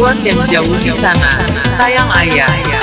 buat yang jauh di sana, sayang ayah.